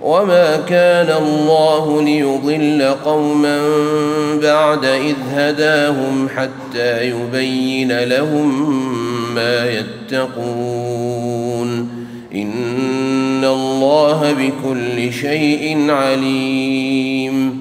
وما كان الله ليضل قوما بعد اذ هداهم حتى يبين لهم ما يتقون ان الله بكل شيء عليم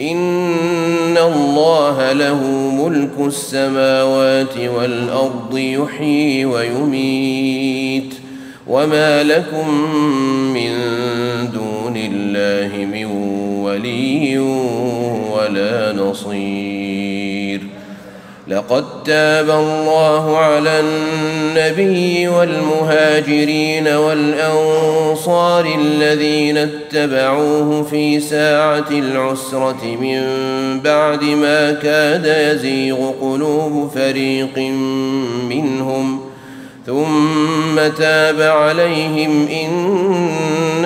ان الله له ملك السماوات والارض يحيي ويميت وما لكم من دون الله من ولي ولا نصير. لقد تاب الله على النبي والمهاجرين والأنصار الذين اتبعوه في ساعة العسرة من بعد ما كاد يزيغ قلوب فريق منهم. ثم تاب عليهم انه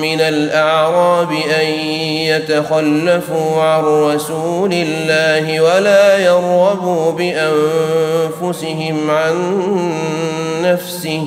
من الأعراب أن يتخلفوا عن رسول الله ولا يرغبوا بأنفسهم عن نفسه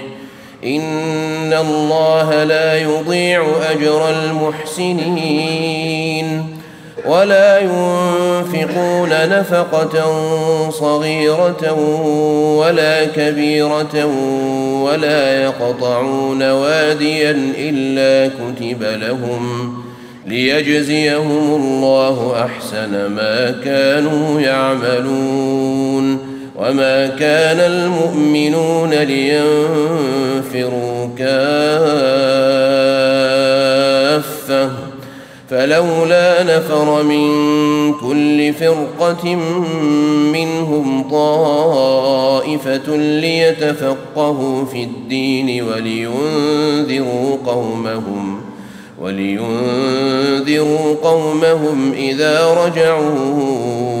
ان الله لا يضيع اجر المحسنين ولا ينفقون نفقه صغيره ولا كبيره ولا يقطعون واديا الا كتب لهم ليجزيهم الله احسن ما كانوا يعملون وما كان المؤمنون لينفروا كافه فلولا نفر من كل فرقه منهم طائفه ليتفقهوا في الدين ولينذروا قومهم ولينذروا قومهم اذا رجعوا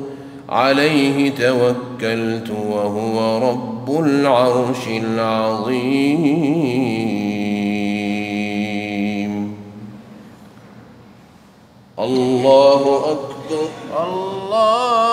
عليه توكلت وهو رب العرش العظيم. الله أكبر. الله